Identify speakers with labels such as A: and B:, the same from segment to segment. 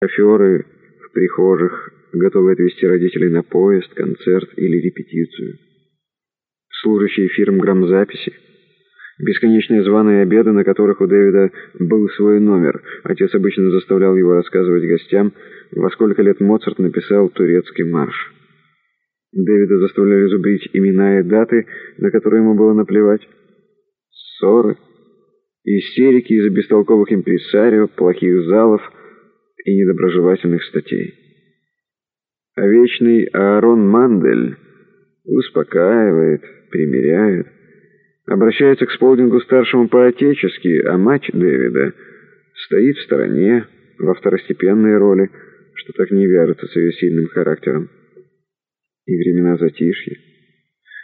A: Шоферы в прихожих готовы отвезти родителей на поезд, концерт или репетицию. Служащие фирм грамзаписи. Бесконечные званые обеды, на которых у Дэвида был свой номер. Отец обычно заставлял его рассказывать гостям, во сколько лет Моцарт написал турецкий марш. Дэвида заставляли зубрить имена и даты, на которые ему было наплевать. Ссоры, истерики из-за бестолковых импресарио, плохих залов и недоброжелательных статей. А вечный Аарон Мандель успокаивает, примиряет, обращается к Сполдингу-старшему по-отечески, а мать Дэвида стоит в стороне, во второстепенной роли, что так не вяжется с ее сильным характером. И времена затишья.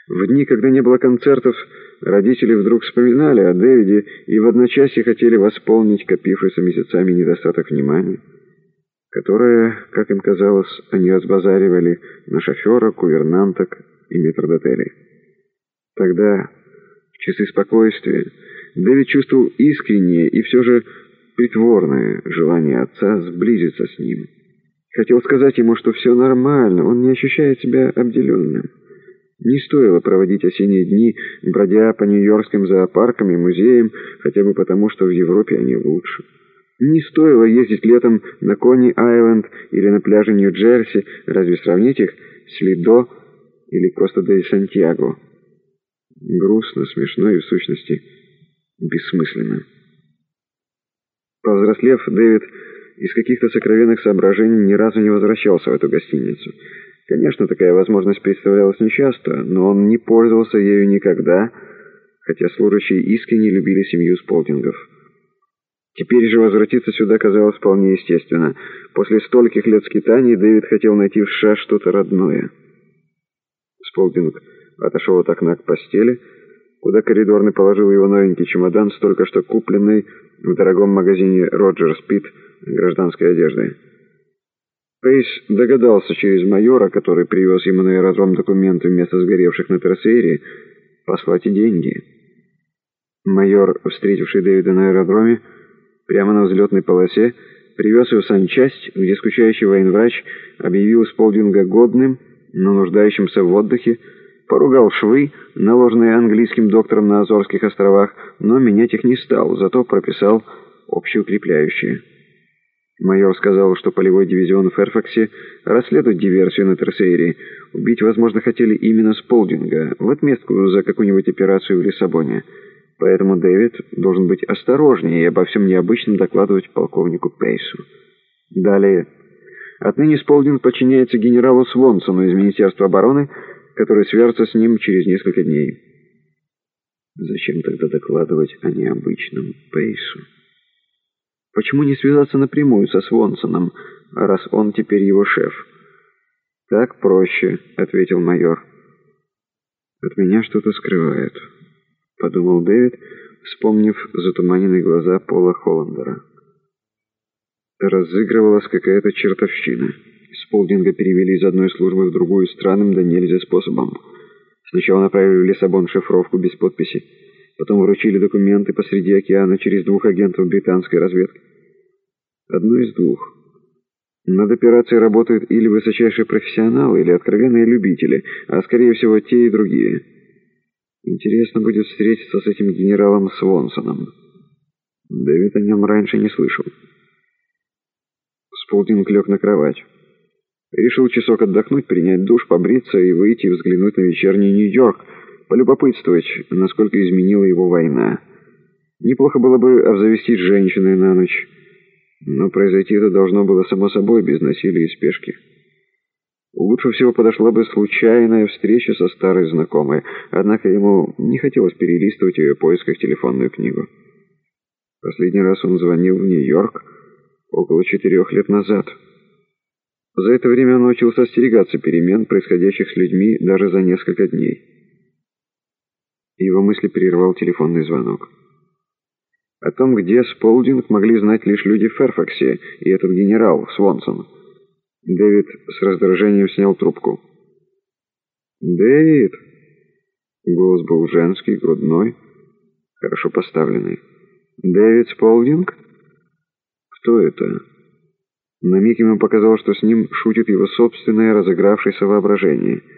A: В дни, когда не было концертов, родители вдруг вспоминали о Дэвиде и в одночасье хотели восполнить копившийся месяцами недостаток внимания, которое, как им казалось, они разбазаривали на шофера, кувернанток и метрдотелей. Тогда часы спокойствия, Дэвид чувствовал искреннее и все же притворное желание отца сблизиться с ним. Хотел сказать ему, что все нормально, он не ощущает себя обделенным. Не стоило проводить осенние дни, бродя по нью-йоркским зоопаркам и музеям, хотя бы потому, что в Европе они лучше. Не стоило ездить летом на Кони-Айленд или на пляже Нью-Джерси, разве сравнить их с Лидо или Коста-дель-Сантьяго? Грустно, смешно и, в сущности, бессмысленно. Повзрослев, Дэвид из каких-то сокровенных соображений ни разу не возвращался в эту гостиницу. Конечно, такая возможность представлялась нечасто, но он не пользовался ею никогда, хотя служащие искренне любили семью Сполдингов. Теперь же возвратиться сюда казалось вполне естественно. После стольких лет скитаний Дэвид хотел найти в США что-то родное. Сполдинг отошел от окна к постели, куда коридорный положил его новенький чемодан с только что купленной в дорогом магазине «Роджер Спит» гражданской одежды. Пейс догадался через майора, который привез ему на аэродром документы вместо сгоревших на Терсейре, послать и деньги. Майор, встретивший Дэвида на аэродроме, прямо на взлетной полосе, привез в санчасть, где скучающий военврач объявил Сполдинга годным, но нуждающимся в отдыхе, поругал швы, наложенные английским доктором на Азорских островах, но менять их не стал, зато прописал общеукрепляющие. Майор сказал, что полевой дивизион в Ферфаксе расследует диверсию на Терсейре. Убить, возможно, хотели именно Сполдинга, в отместку за какую-нибудь операцию в Лиссабоне. Поэтому Дэвид должен быть осторожнее и обо всем необычном докладывать полковнику Пейсу. Далее. Отныне Сполдинг подчиняется генералу Свонсону из Министерства обороны, который свяжется с ним через несколько дней. Зачем тогда докладывать о необычном Пейсу? Почему не связаться напрямую со Свонсоном, раз он теперь его шеф? «Так проще», — ответил майор. «От меня что-то скрывают», — подумал Дэвид, вспомнив затуманенные глаза Пола Холландера. Разыгрывалась какая-то чертовщина. Сполдинга перевели из одной службы в другую странным да нельзя способом. Сначала направили в Лиссабон шифровку без подписи, потом вручили документы посреди океана через двух агентов британской разведки. Одно из двух. Над операцией работают или высочайшие профессионалы, или откровенные любители, а скорее всего те и другие. Интересно будет встретиться с этим генералом Свонсоном. Дэвид о нем раньше не слышал. Сполдинг лег на кровать. Решил часок отдохнуть, принять душ, побриться и выйти взглянуть на вечерний Нью-Йорк, полюбопытствовать, насколько изменила его война. Неплохо было бы обзавестись женщиной на ночь, но произойти это должно было само собой, без насилия и спешки. Лучше всего подошла бы случайная встреча со старой знакомой, однако ему не хотелось перелистывать в ее поисках телефонную книгу. Последний раз он звонил в Нью-Йорк около четырех лет назад. За это время он научился остерегаться перемен, происходящих с людьми даже за несколько дней. Его мысли прервал телефонный звонок. О том, где Сполдинг, могли знать лишь люди в Ферфаксе и этот генерал Свонсон. Дэвид с раздражением снял трубку. «Дэвид!» Голос был женский, грудной, хорошо поставленный. «Дэвид Сполдинг? Кто это?» На миг ему показалось, что с ним шутит его собственное разыгравшееся воображение —